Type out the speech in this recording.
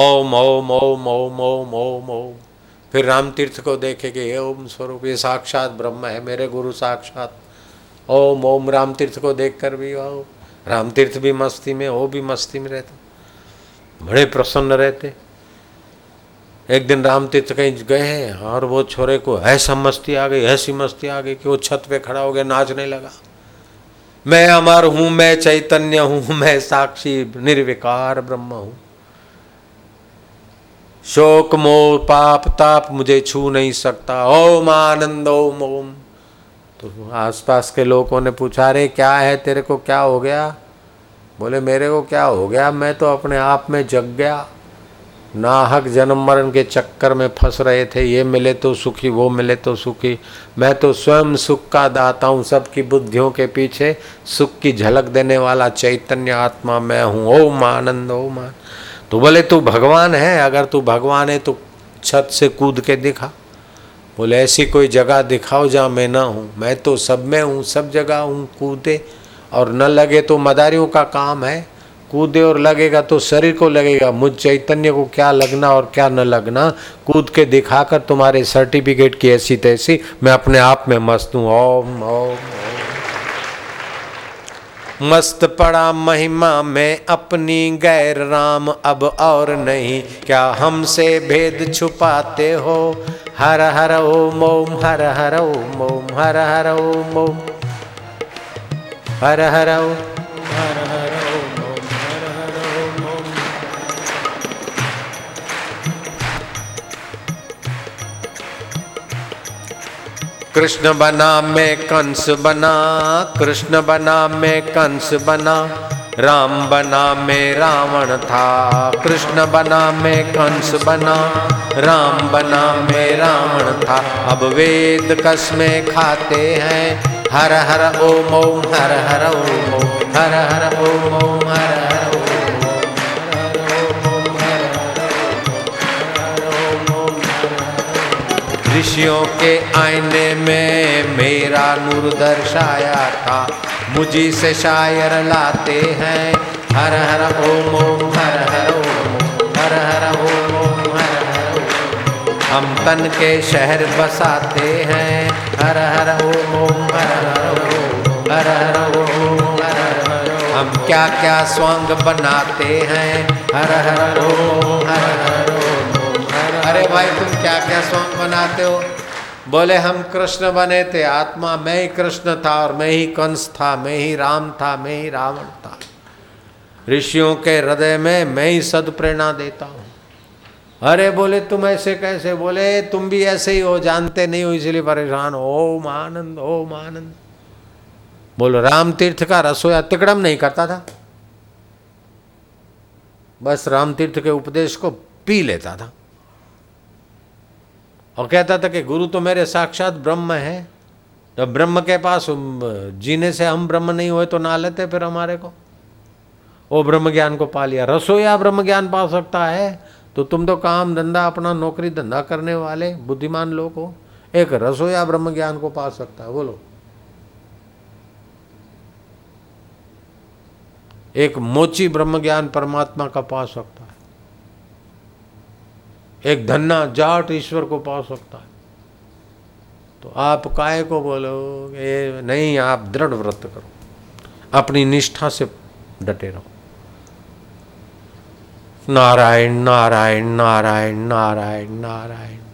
ओम ओम ओम ओम ओम ओम ओम। फिर राम तीर्थ को देखे कि ये ओम स्वरूप, ये साक्षात ब्रह्म है, मेरे गुरु साक्षात। ओम ओम राम तीर्थ को देख कर भी आओ। राम तीर्थ भी मस्ती में, वो भी मस्ती में रहते। बड़े प्रसन्न रहते। एक दिन राम तीर्थ कहीं गए हैं, और वो छोरे को ऐसा मस्ती आ गई, ऐसी मस्ती आ गई कि वो छत पे खड़ा हो गया, नाचने लगा। मैं अमर हूँ, मैं चैतन्य हूँ, मैं साक्षी, निर्विकार ब्रह्म हूँ। शोक, मोह, पाप, ताप मुझे छू नहीं सकता। ओम आनंद, ओम ओम। तो आसपास के लोगों ने पूछा रे क्या है तेरे को? क्या हो गया? बोले, मेरे को क्या हो गया? मैं तो अपने आप में जग गया। नाहक जन्म मरण के चक्कर में फंस रहे थे। ये मिले तो सुखी, वो मिले तो सुखी। मैं तो स्वयं सुख का दाता हूँ। सबकी बुद्धियों के पीछे सुख की झलक देने वाला चैतन्य आत्मा मैं हूँ। ओम आनंद ओम आनंद। तो बोले, तू भगवान है, अगर तू भगवान है तो छत से कूद के दिखा। बोले, ऐसी कोई जगह दिखाओ जहाँ मैं ना हूँ। मैं तो सब में हूँ, सब जगह हूँ, कूदे और न लगे तो मदारियों का काम है। कूदे और लगेगा तो शरीर को लगेगा। मुझ चैतन्य को क्या लगना और क्या न लगना? कूद के दिखाकर तुम्हारे सर्टिफिकेट की ऐसी तैसी मैं अपने आप में मस्त हूँ। ओम ओम मस्त पड़ा महिमा में अपनी गैर राम, अब और नहीं। क्या हमसे भेद छुपाते हो? हर हर ओम ओम हर हर ओम ओम हर हर ओम ओम हर हर ओम हर हर कृष्ण बना, मैं कंस बना, कृष्ण बना, मैं कंस बना, राम बना, मैं रावण था, कृष्ण बना, मैं कंस बना, राम बना, मैं रावण था। अब वेद कस में खाते हैं, हर हर ओम ओम, हर हर ओम। ऋषियों के आईने में मेरा नूर दर्शाया था मुझी से शायर लाते हैं हर हर ओम ओम हर हर ओम हर हर ओम ओम हर हर हम तन के शहर बसाते हैं हर हर ओम ओम हर हर ओम हर हर ओम हर हर हम क्या क्या स्वांग बनाते हैं हर हर ओम हर हर ओम अरे भाई, तुम क्या क्या सॉन्ग बनाते हो? बोले, हम कृष्ण बने थे, आत्मा मैं ही कृष्ण था और मैं ही कंस था, मैं ही राम था, मैं ही रावण था। ऋषियों के हृदय में मैं ही सद प्रेरणा देता हूँ। अरे बोले, तुम ऐसे कैसे? बोले, तुम भी ऐसे ही हो, जानते नहीं हो, इसलिए परेशान ओम आनंद ओम आनंद। बोलो, राम तीर्थ का रसोया तिकड़म नहीं करता था? बस राम तीर्थ के उपदेश को पी लेता था। और कहता था कि गुरु तो मेरे साक्षात ब्रह्म है। तो ब्रह्म के पास जीने से हम ब्रह्म नहीं हुए तो ना लेते फिर हमारे को। वो ब्रह्म ज्ञान को पा लिया। रसोया ब्रह्म ज्ञान पा सकता है तो तुम तो काम धंधा अपना नौकरी धंधा करने वाले बुद्धिमान लोग हो। एक रसोया ब्रह्म ज्ञान को पा सकता है, बोलो। एक मोची ब्रह्म ज्ञान परमात्मा का पा सकता एक धन्ना जाट ईश्वर को पा सकता है। तो आप काय को बोलो ये नहीं, आप दृढ़ व्रत करो। अपनी निष्ठा से डटे रहो। नारायण नारायण नारायण नारायण नारायण।